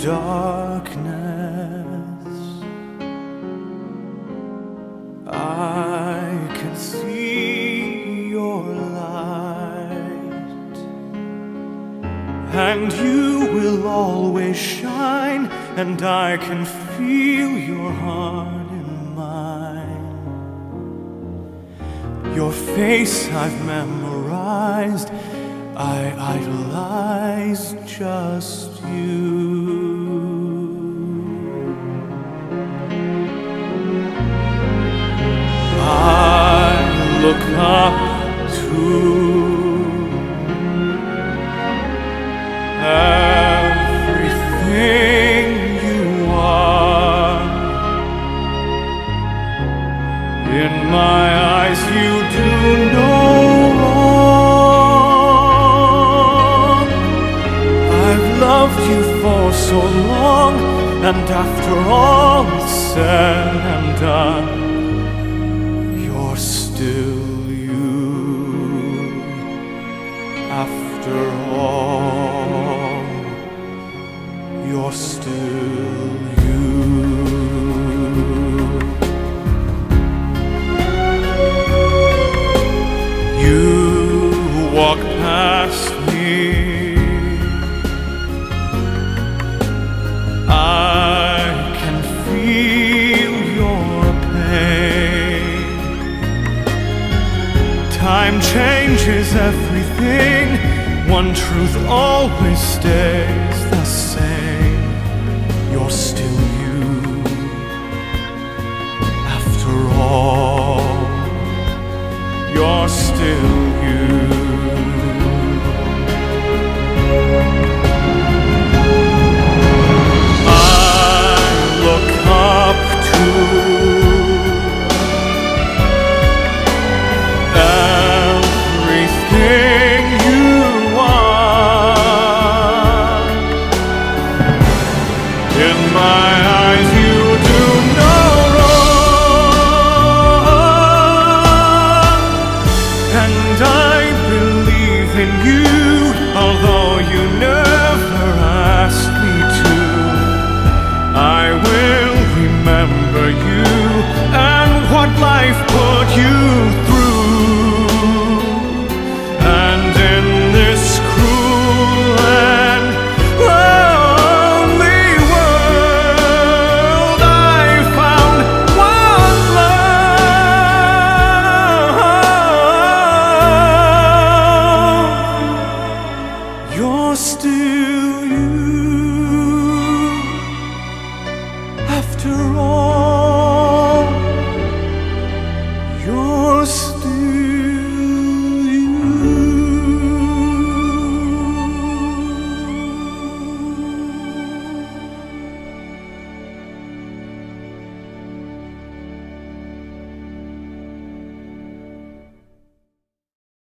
darkness, I can see your light, and you will always shine, and I can feel your heart in mine. Your face I've memorized, I idolize just you. Look up to everything you are. In my eyes, you do no wrong. I've loved you for so long, and after all is said and done, you're still you're still you. You walk past me. I can feel your pain. Time changes everything. One truth always stays the same. You're still you. After all, you're still and I believe in you, although you know. lost to you after all.